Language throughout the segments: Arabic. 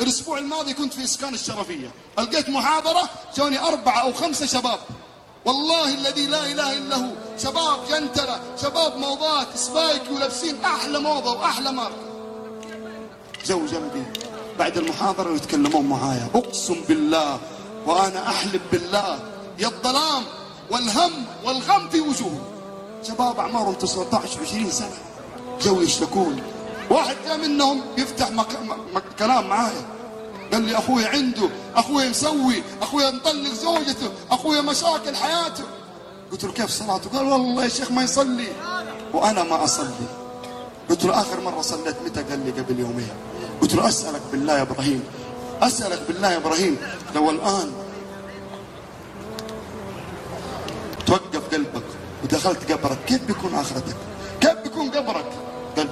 الأسبوع الماضي كنت في إسكان الشرفية. ألقيت محاضرة جوني أربعة أو خمسة شباب. والله الذي لا إله إلا هو. شباب جنتله شباب موضات سبايكي ولابسين أحلى موضة وأحلى ماركه جو جنبي بعد المحاضرة ويتكلمون معايا. أقسم بالله وأنا أحلف بالله. يا الظلام والهم والغم في وجوههم. شباب أعمارهم 19 20 سنة. جو يشتكون. واحد جاء منهم يفتح مك... مك... كلام معايا. قال لي أخوي عنده أخوي مسوي أخوي مطلق زوجته أخوي مشاكل حياته. قلت له كيف صلاته؟ قال والله يا شيخ ما يصلي. وأنا ما أصلي. قلت له آخر مرة صليت متى؟ قال لي قبل يومين. قلت له أسألك بالله يا إبراهيم أسألك بالله يا إبراهيم. لو الآن توقف قلبك ودخلت قبرك كيف بيكون آخرتك؟ كيف بيكون قبرك؟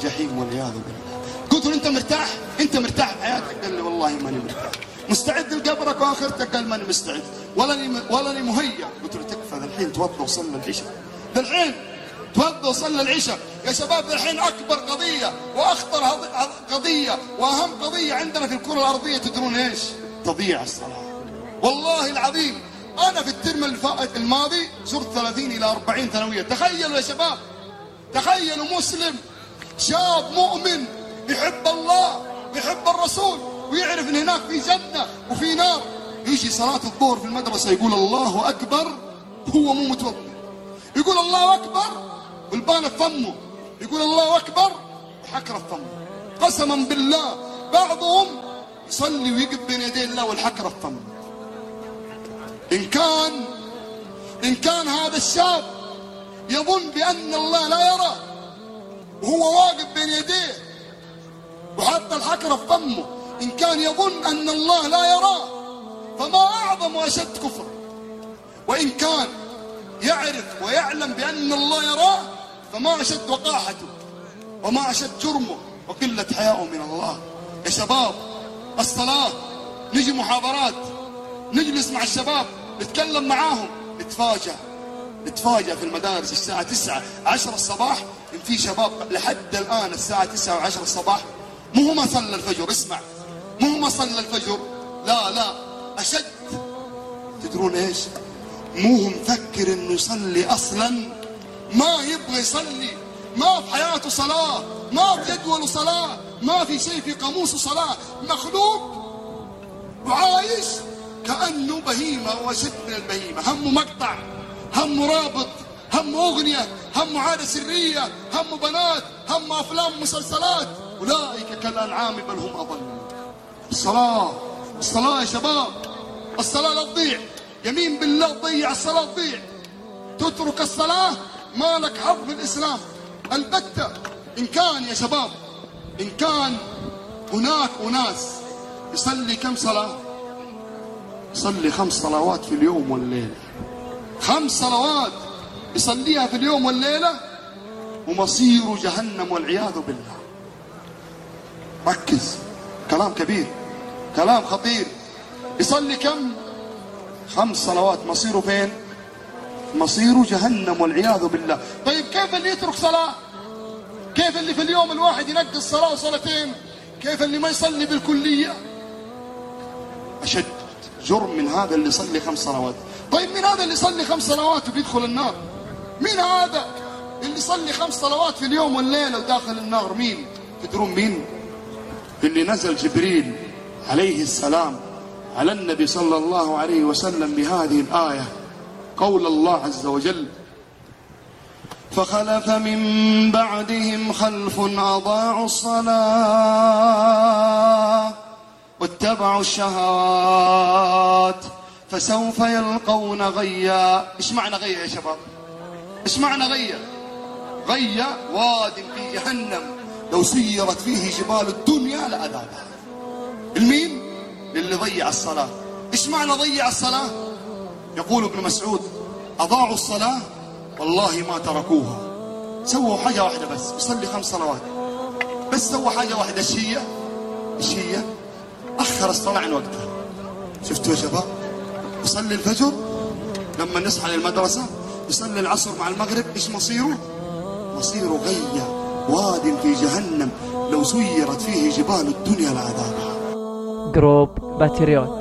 قال جحيم والعياذ بالله. قلت له أنت مرتاح؟ أنت مرتاح؟ في حياتك قال لي والله ماني مرتاح. مستعد لقبرك وآخرتك؟ قال ماني مستعد. ولاني ولاني مهيأ. قلت له تكفى الحين توضى وصلى العشاء. الحين توضى وصلى العشاء؟ يا شباب الحين أكبر قضية وأخطر قضية وأهم قضية عندنا في الكرة الأرضية تدرون إيش؟ تضييع الصلاة. والله العظيم أنا في الترم الفائت الماضي زرت 30 إلى 40 ثانوية. تخيلوا يا شباب تخيلوا مسلم شاب مؤمن يحب الله يحب الرسول ويعرف إن هناك في جنة وفي نار. يجي صلاة الظهر في المدرسة يقول الله أكبر هو مو متوضا يقول الله أكبر والبان في فمه. يقول الله أكبر وحكره في فمه. قسما بالله بعضهم يصلي ويقف بين يدي الله والحكرة في فمه. إن كان إن كان هذا الشاب يظن بأن الله لا يرى وهو يديه وحتى الحكرة في فمه إن كان يظن أن الله لا يراه فما أعظم وأشد كفر. وإن كان يعرف ويعلم بأن الله يراه فما أشد وقاحته وما أشد جرمه وقلة حياءه من الله. يا شباب الصلاة نجي محاضرات نجلس مع الشباب نتكلم معاهم نتفاجأ. نتفاجأ في المدارس الساعة 9 10 الصباح إن في شباب لحد الآن الساعة 9 و10 الصباح. مو ما صلى الفجر اسمع. مو ما صلى الفجر. لا لا. أشد. تدرون إيش؟ مو مفكر إنه يصلي أصلا. ما يبغى يصلي. ما في حياته صلاة. ما في جدول صلاة. ما في شيء في قاموسه صلاة. مخلوق وعايش كأنه بهيمة وشد من البهيمة. همه مقطع. همه رابط همه أغنية همه عادة سرية همه بنات همه أفلام مسلسلات. أولئك كالأنعام بل هم أضل. الصلاة الصلاة يا شباب الصلاة لا تضيع. يمين بالله تضيع الصلاة تضيع. تترك الصلاة ما لك حظ في الإسلام. البتة إن كان يا شباب إن كان هناك أناس يصلي كم صلاة؟ يصلي خمس صلوات في اليوم والليلة خمس صلوات يصليها في اليوم والليلة ومصيره جهنم والعياذ بالله. ركز. كلام كبير. كلام خطير. يصلي كم؟ خمس صلوات. مصيره فين؟ مصيره جهنم والعياذ بالله. طيب كيف اللي يترك صلاة؟ كيف اللي في اليوم الواحد ينقص صلاة وصلاتين؟ كيف اللي ما يصلي بالكلية؟ أشد جرم من هذا اللي يصلي خمس صلوات. طيب مين هذا اللي يصلي خمس صلوات وبيدخل النار؟ مين هذا اللي يصلي خمس صلوات في اليوم والليلة وداخل النار؟ مين؟ تدرون مين؟ اللي نزل جبريل عليه السلام على النبي صلى الله عليه وسلم بهذه الآية قول الله عز وجل فخلف من بعدهم خلف أضاعوا الصلاة واتبعوا الشهوات فسوف يلقون غيا. إيش معنى غيا يا شباب؟ إيش معنى غيا؟ غيا واد في جهنم. لو سيرت فيه جبال الدنيا لأذابها المين للي ضيع الصلاة. إيش معنى ضيع الصلاة؟ يقول ابن مسعود أضاعوا الصلاة؟ والله ما تركوها. سووا حاجة واحدة بس يصلي خمس صلوات. بس سووا حاجة واحدة إيش هي إيش هي أخر الصلاة عن وقتها. شفتوا يا شباب؟ يصلي الفجر. لما نصحى للمدرسة يصلي العصر مع المغرب. إيش مصيره؟ مصيره غي واد في جهنم لو سيرت فيه جبال الدنيا لذابت. group باتريون